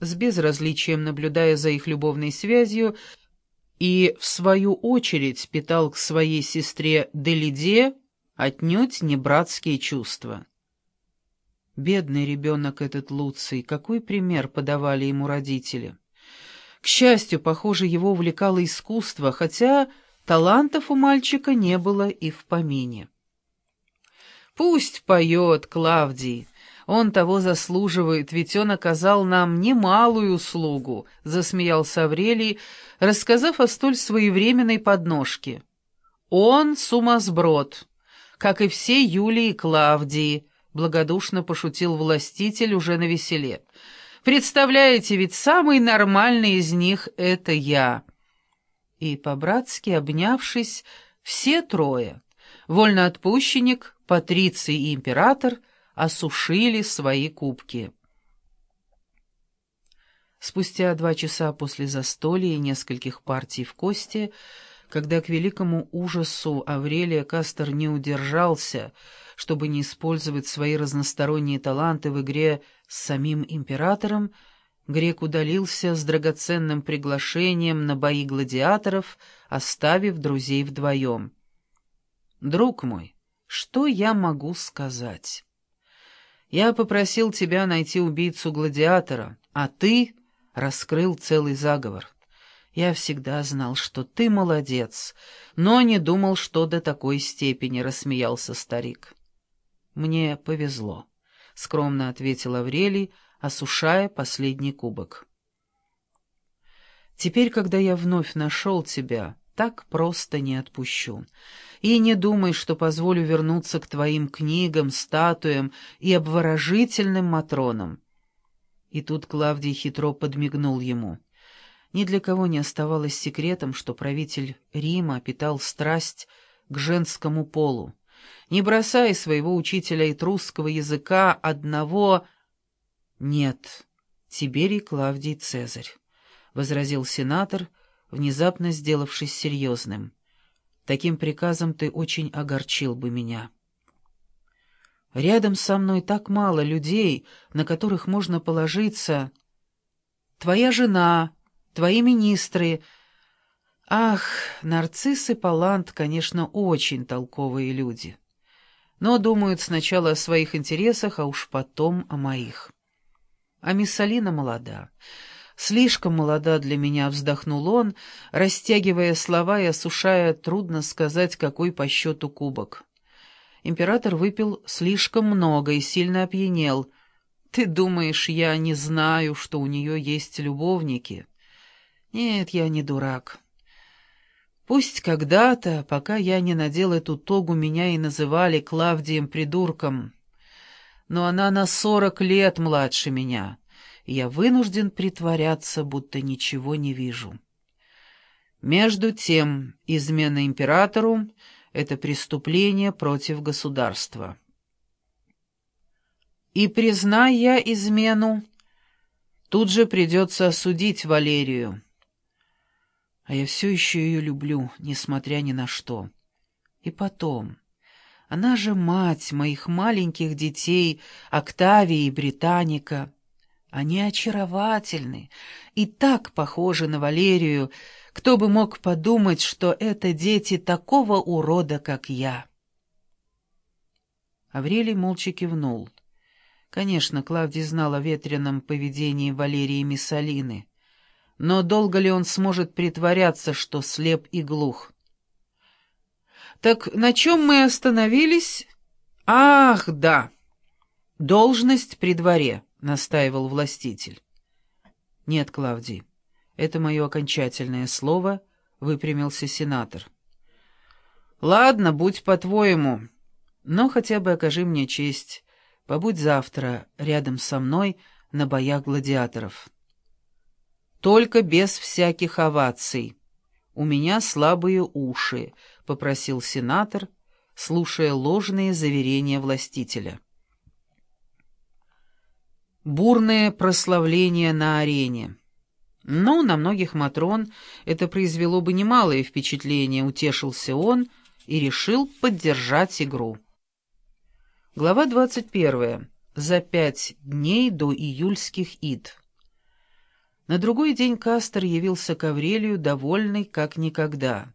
с безразличием наблюдая за их любовной связью, и, в свою очередь, питал к своей сестре Делиде отнюдь не братские чувства. Бедный ребенок этот Луций, какой пример подавали ему родители. К счастью, похоже, его увлекало искусство, хотя талантов у мальчика не было и в помине. «Пусть поет, Клавдий, он того заслуживает, ведь он оказал нам немалую услугу», — засмеялся Аврелий, рассказав о столь своевременной подножке. «Он сумасброд, как и все Юлии и Клавдии», — благодушно пошутил властитель уже на веселе. «Представляете, ведь самый нормальный из них — это я». И, по-братски обнявшись, все трое — вольноотпущенник, патриций и император — осушили свои кубки. Спустя два часа после застолья и нескольких партий в кости, когда к великому ужасу Аврелия Кастер не удержался, чтобы не использовать свои разносторонние таланты в игре с самим императором, грек удалился с драгоценным приглашением на бои гладиаторов, оставив друзей вдвоем. «Друг мой, что я могу сказать?» «Я попросил тебя найти убийцу гладиатора, а ты...» раскрыл целый заговор. Я всегда знал, что ты молодец, но не думал, что до такой степени рассмеялся старик. Мне повезло, — скромно ответил Аврелий, осушая последний кубок. Теперь, когда я вновь нашел тебя, так просто не отпущу. И не думай, что позволю вернуться к твоим книгам, статуям и обворожительным матронам. И тут Клавдий хитро подмигнул ему. Ни для кого не оставалось секретом, что правитель Рима питал страсть к женскому полу. Не бросая своего учителя этрусского языка одного... «Нет, Тиберий Клавдий Цезарь», — возразил сенатор, внезапно сделавшись серьезным. «Таким приказом ты очень огорчил бы меня». Рядом со мной так мало людей, на которых можно положиться. Твоя жена, твои министры. Ах, нарцисс и палант, конечно, очень толковые люди. Но думают сначала о своих интересах, а уж потом о моих. А мисс Алина молода. Слишком молода для меня, вздохнул он, растягивая слова и осушая, трудно сказать, какой по счету кубок. Император выпил слишком много и сильно опьянел. «Ты думаешь, я не знаю, что у нее есть любовники?» «Нет, я не дурак. Пусть когда-то, пока я не надел эту тогу, меня и называли Клавдием-придурком. Но она на сорок лет младше меня, я вынужден притворяться, будто ничего не вижу». Между тем, измена императору это преступление против государства. И, признай я измену, тут же придется осудить Валерию. А я все еще ее люблю, несмотря ни на что. И потом, она же мать моих маленьких детей, Октавии и Британика. Они очаровательны и так похожи на Валерию, кто бы мог подумать, что это дети такого урода, как я? Аврелий молча кивнул. Конечно, Клавдий знал о ветреном поведении Валерии Миссалины, но долго ли он сможет притворяться, что слеп и глух? «Так на чем мы остановились?» «Ах, да! Должность при дворе», — настаивал властитель. «Нет, Клавдий, это мое окончательное слово, — выпрямился сенатор. Ладно, будь по-твоему, но хотя бы окажи мне честь. Побудь завтра рядом со мной на боях гладиаторов. Только без всяких оваций. У меня слабые уши, — попросил сенатор, слушая ложные заверения властителя. Бурное прославление на арене. Но на многих Матрон это произвело бы немалое впечатление, утешился он и решил поддержать игру. Глава 21. За пять дней до июльских ид. На другой день Кастер явился к Аврелию, довольный как никогда.